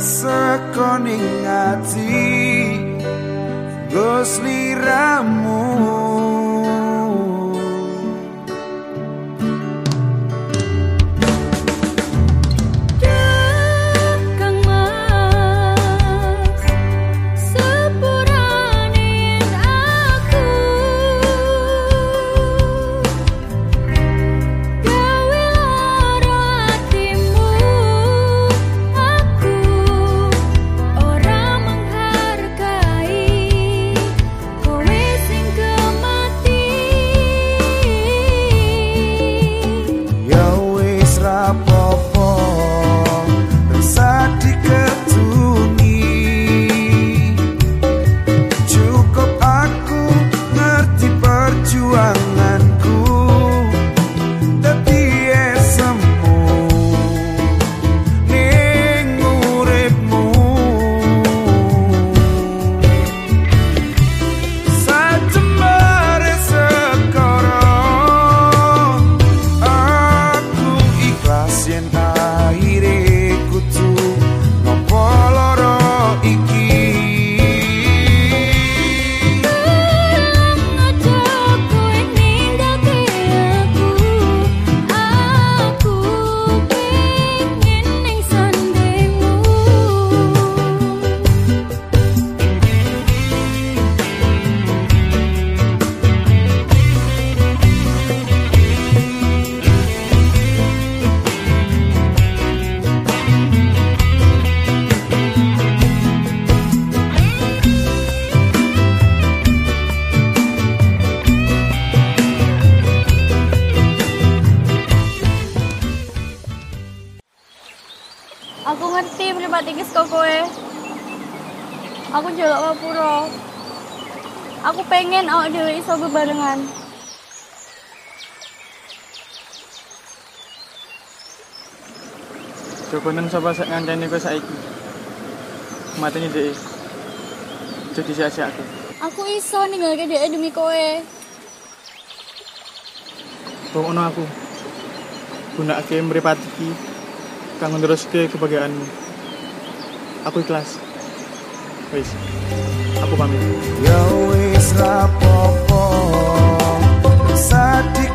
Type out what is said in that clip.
sekoning ati Gus liramu. Ngerti mripat iki saka kowe. Aku njaluk ngapura. Aku pengen awak dhewe iso bebarengan. Jokonen sapa sak ngancani kowe saiki. Mateni dhek. Jadi sia-siake. Aku iso ninggalke dhek demi kowe. Ono aku. Gunakake mripat iki kangen terus ke kebahagiaanmu aku ikhlas. Wis. Aku pamit. Ya wis rapopo sadik